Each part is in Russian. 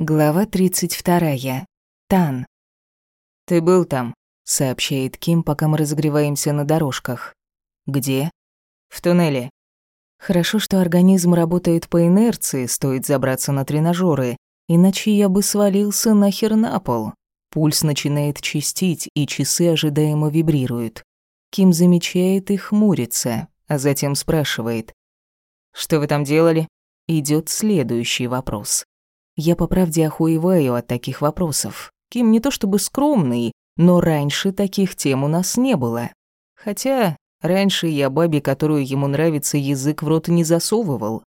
Глава 32. Тан. «Ты был там», — сообщает Ким, пока мы разогреваемся на дорожках. «Где?» «В туннеле». Хорошо, что организм работает по инерции, стоит забраться на тренажеры, иначе я бы свалился нахер на пол. Пульс начинает чистить, и часы ожидаемо вибрируют. Ким замечает и хмурится, а затем спрашивает. «Что вы там делали?» Идет следующий вопрос. Я по правде охуеваю от таких вопросов. Ким не то чтобы скромный, но раньше таких тем у нас не было. Хотя раньше я бабе, которую ему нравится, язык в рот не засовывал.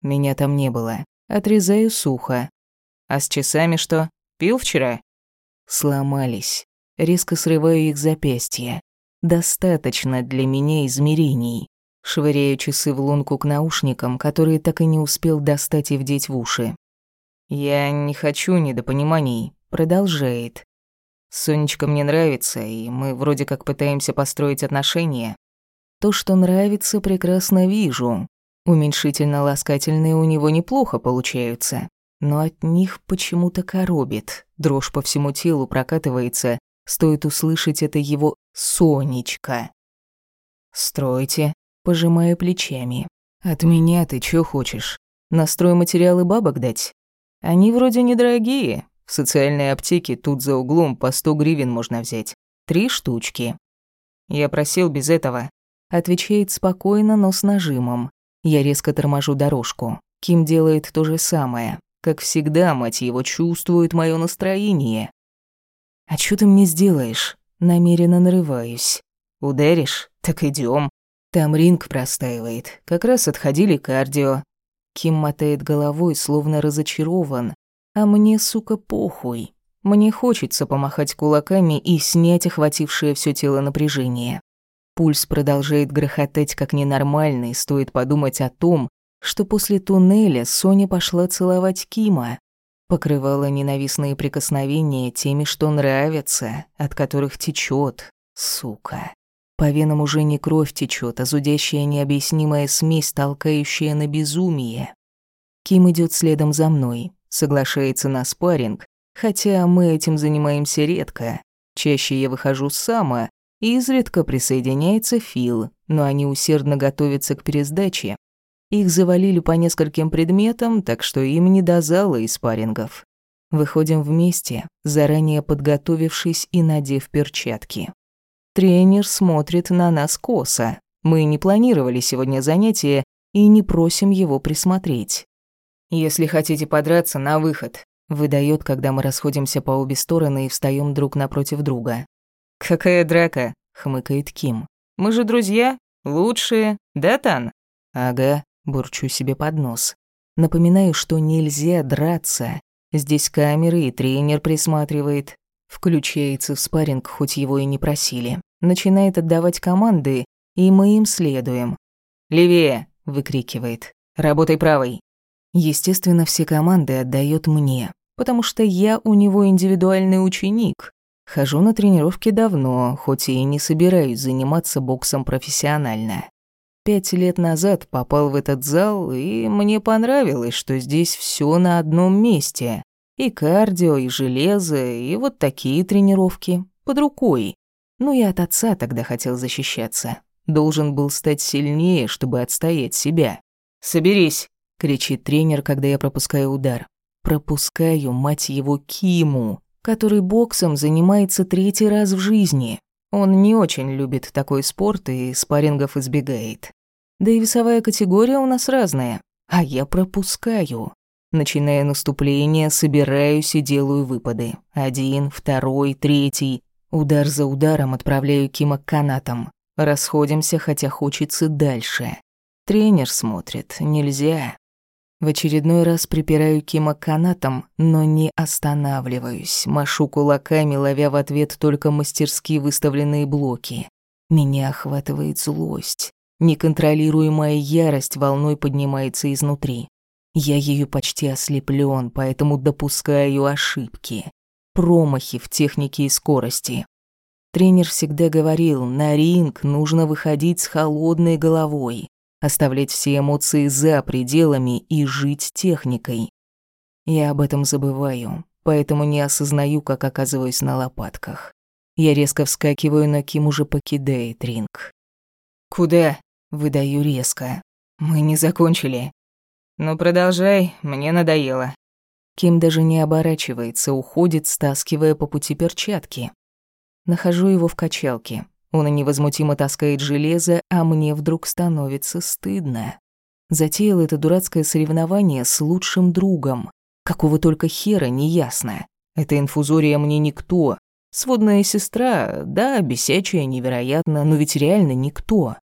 Меня там не было. Отрезаю сухо. А с часами что? Пил вчера? Сломались. Резко срываю их запястья. Достаточно для меня измерений. Швыряю часы в лунку к наушникам, которые так и не успел достать и вдеть в уши. «Я не хочу недопониманий», — продолжает. «Сонечка мне нравится, и мы вроде как пытаемся построить отношения. То, что нравится, прекрасно вижу. Уменьшительно-ласкательные у него неплохо получаются, но от них почему-то коробит. Дрожь по всему телу прокатывается, стоит услышать это его «Сонечка». «Стройте», — пожимая плечами. «От меня ты чё хочешь? Настрой материалы бабок дать?» Они вроде недорогие. В социальной аптеке тут за углом по 100 гривен можно взять. Три штучки. Я просил без этого. Отвечает спокойно, но с нажимом. Я резко торможу дорожку. Ким делает то же самое. Как всегда, мать его, чувствует мое настроение. «А что ты мне сделаешь?» Намеренно нарываюсь. «Ударишь? Так идем. Там ринг простаивает. Как раз отходили кардио. Ким мотает головой, словно разочарован. А мне, сука, похуй. Мне хочется помахать кулаками и снять охватившее все тело напряжение. Пульс продолжает грохотать как ненормальный, стоит подумать о том, что после туннеля Соня пошла целовать Кима. Покрывала ненавистные прикосновения теми, что нравятся, от которых течет, сука. По венам уже не кровь течет, а зудящая необъяснимая смесь, толкающая на безумие. Ким идет следом за мной, соглашается на спарринг, хотя мы этим занимаемся редко. Чаще я выхожу сама, и изредка присоединяется Фил, но они усердно готовятся к пересдаче. Их завалили по нескольким предметам, так что им не до зала и спаррингов. Выходим вместе, заранее подготовившись и надев перчатки. Тренер смотрит на нас косо. Мы не планировали сегодня занятие и не просим его присмотреть. «Если хотите подраться, на выход», — выдает, когда мы расходимся по обе стороны и встаем друг напротив друга. «Какая драка?» — хмыкает Ким. «Мы же друзья, лучшие, да, Тан?» «Ага», — бурчу себе под нос. Напоминаю, что нельзя драться. Здесь камеры и тренер присматривает. Включается в спарринг, хоть его и не просили начинает отдавать команды, и мы им следуем. «Левее!» — выкрикивает. «Работай правой!» Естественно, все команды отдает мне, потому что я у него индивидуальный ученик. Хожу на тренировки давно, хоть и не собираюсь заниматься боксом профессионально. Пять лет назад попал в этот зал, и мне понравилось, что здесь все на одном месте. И кардио, и железо, и вот такие тренировки под рукой. Ну и от отца тогда хотел защищаться. Должен был стать сильнее, чтобы отстоять себя. «Соберись!» — кричит тренер, когда я пропускаю удар. Пропускаю, мать его, Киму, который боксом занимается третий раз в жизни. Он не очень любит такой спорт и спаррингов избегает. Да и весовая категория у нас разная, а я пропускаю. Начиная наступление, собираюсь и делаю выпады. Один, второй, третий. Удар за ударом отправляю Кима к канатам. Расходимся, хотя хочется дальше. Тренер смотрит, нельзя. В очередной раз припираю Кима к канатам, но не останавливаюсь. Машу кулаками, ловя в ответ только мастерски выставленные блоки. Меня охватывает злость. Неконтролируемая ярость волной поднимается изнутри. Я ею почти ослеплен, поэтому допускаю ошибки промахи в технике и скорости. Тренер всегда говорил, на ринг нужно выходить с холодной головой, оставлять все эмоции за пределами и жить техникой. Я об этом забываю, поэтому не осознаю, как оказываюсь на лопатках. Я резко вскакиваю, но Ким уже покидает ринг. «Куда?» — выдаю резко. «Мы не закончили». «Ну, продолжай, мне надоело». Ким даже не оборачивается, уходит, стаскивая по пути перчатки. Нахожу его в качалке. Он невозмутимо таскает железо, а мне вдруг становится стыдно. Затеял это дурацкое соревнование с лучшим другом. Какого только хера, неясно. Эта инфузория мне никто. Сводная сестра, да, бесячая, невероятно, но ведь реально никто.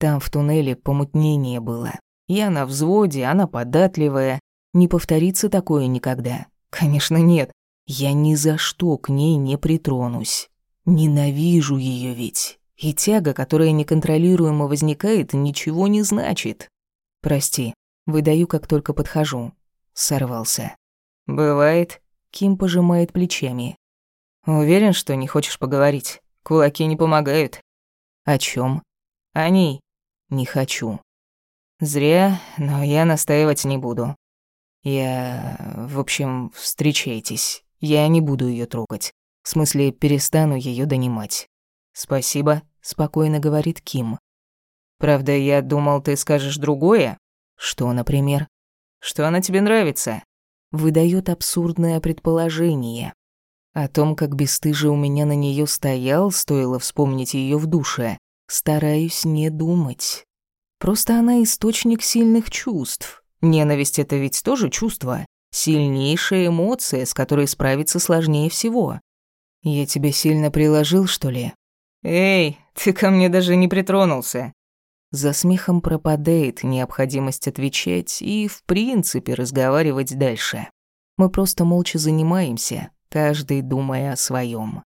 Там в туннеле помутнение было. Я на взводе, она податливая. Не повторится такое никогда. Конечно, нет. Я ни за что к ней не притронусь. Ненавижу ее ведь. И тяга, которая неконтролируемо возникает, ничего не значит. Прости, выдаю, как только подхожу. Сорвался. Бывает. Ким пожимает плечами. Уверен, что не хочешь поговорить. Кулаки не помогают. О чем? О ней. Не хочу. Зря, но я настаивать не буду. Я... В общем, встречайтесь. Я не буду ее трогать. В смысле, перестану ее донимать. Спасибо, спокойно говорит Ким. Правда, я думал, ты скажешь другое. Что, например? Что она тебе нравится? Выдает абсурдное предположение. О том, как бесстыже у меня на нее стоял, стоило вспомнить ее в душе. Стараюсь не думать. Просто она источник сильных чувств. Ненависть — это ведь тоже чувство. Сильнейшая эмоция, с которой справиться сложнее всего. Я тебе сильно приложил, что ли? Эй, ты ко мне даже не притронулся. За смехом пропадает необходимость отвечать и, в принципе, разговаривать дальше. Мы просто молча занимаемся, каждый думая о своем.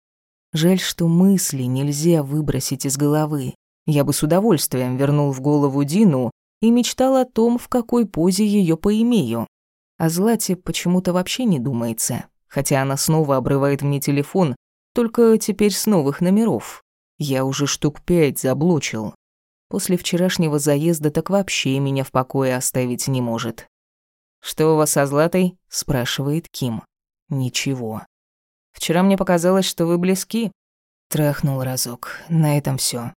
Жаль, что мысли нельзя выбросить из головы. Я бы с удовольствием вернул в голову Дину и мечтал о том, в какой позе ее поимею. О Злате почему-то вообще не думается, хотя она снова обрывает мне телефон, только теперь с новых номеров. Я уже штук пять заблочил. После вчерашнего заезда так вообще меня в покое оставить не может. «Что у вас со Златой?» – спрашивает Ким. «Ничего». «Вчера мне показалось, что вы близки». Трахнул разок. На этом все.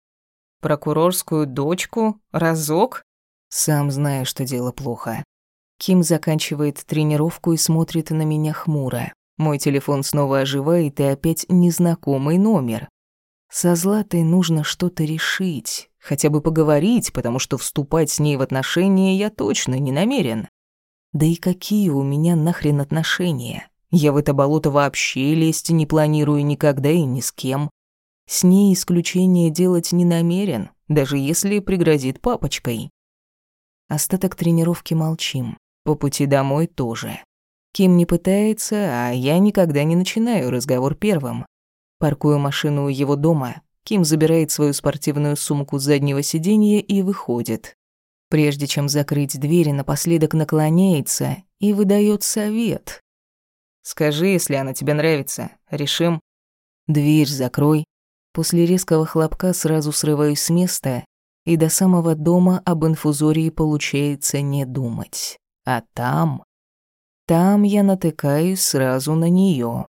«Прокурорскую дочку? Разок?» Сам знаю, что дело плохо. Ким заканчивает тренировку и смотрит на меня хмуро. Мой телефон снова оживает, и опять незнакомый номер. Со Златой нужно что-то решить, хотя бы поговорить, потому что вступать с ней в отношения я точно не намерен. Да и какие у меня нахрен отношения? Я в это болото вообще лезть не планирую никогда и ни с кем. С ней исключение делать не намерен, даже если пригрозит папочкой. Остаток тренировки молчим. По пути домой тоже. Ким не пытается, а я никогда не начинаю разговор первым. Паркую машину у его дома. Ким забирает свою спортивную сумку с заднего сиденья и выходит. Прежде чем закрыть дверь, напоследок наклоняется и выдает совет. «Скажи, если она тебе нравится. Решим». «Дверь закрой». После резкого хлопка сразу срываюсь с места и до самого дома об инфузории получается не думать. А там... Там я натыкаюсь сразу на нее.